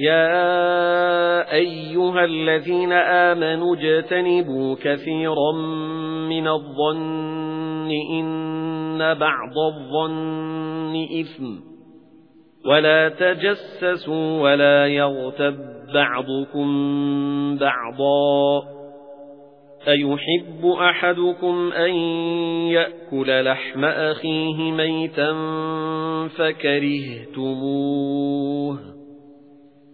يَا أَيُّهَا الَّذِينَ آمَنُوا اجْتَنِبُوا كَثِيرًا مِنَ الظَّنِّ إِنَّ بَعْضَ الظَّنِّ إِثْمٌ وَلَا تَجَسَّسُوا وَلَا يَغْتَبْ بَعْضُكُمْ بَعْضًا أَيُحِبُّ أَحَدُكُمْ أَن يَأْكُلَ لَحْمَ أَخِيهِ مَيْتًا فَكَرِهْتُمُوهُ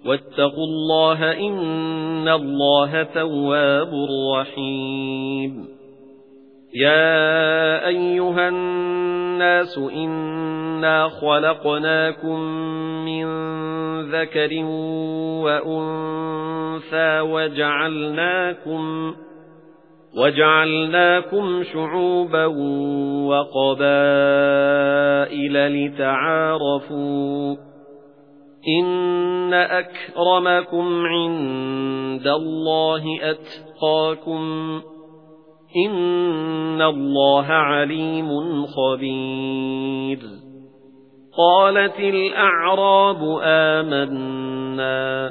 وَاتَّقُوا اللَّهَ إِنَّ اللَّهَ تَوَّابٌ رَحِيمٌ. يَا أَيُّهَا النَّاسُ إِنَّا خَلَقْنَاكُم مِّن ذَكَرٍ وَأُنثَىٰ وَجَعَلْنَاكُمْ وَجَعَلْنَاكُمْ شُعُوبًا وَقَبَائِلَ لِتَعَارَفُوا إِنَّ أَكْرَمَكُمْ عِندَ اللَّهِ أَتْقَاكُمْ إِنَّ اللَّهَ عَلِيمٌ خَبِيرٌ قَالَتِ الْأَعْرَابُ آمَنَّا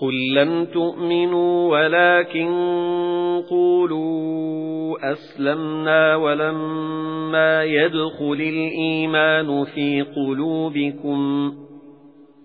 قُل لَّمْ تُؤْمِنُوا وَلَكِن قُولُوا أَسْلَمْنَا وَلَمَّا يَدْخُلِ الْإِيمَانُ فِي قُلُوبِكُمْ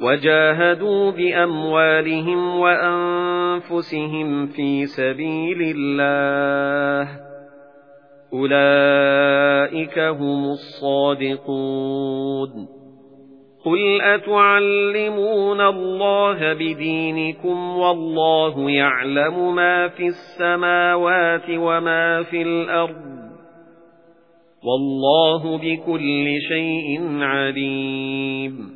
وَجَاهَدُوا بِأَمْوَالِهِمْ وَأَنفُسِهِمْ فِي سَبِيلِ اللَّهِ. أُولَئِكَ هُمُ الصَّادِقُونَ. قُلْ أَتُعَلِّمُونَ اللَّهَ بِدِينِكُمْ وَاللَّهُ يَعْلَمُ مَا فِي السَّمَاوَاتِ وَمَا فِي الْأَرْضِ. وَاللَّهُ بِكُلِّ شَيْءٍ عَلِيمٌ.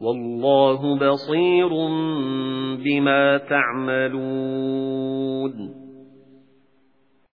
وَاللَّهُ بَصِيرٌ بِمَا تَعْمَلُونَ.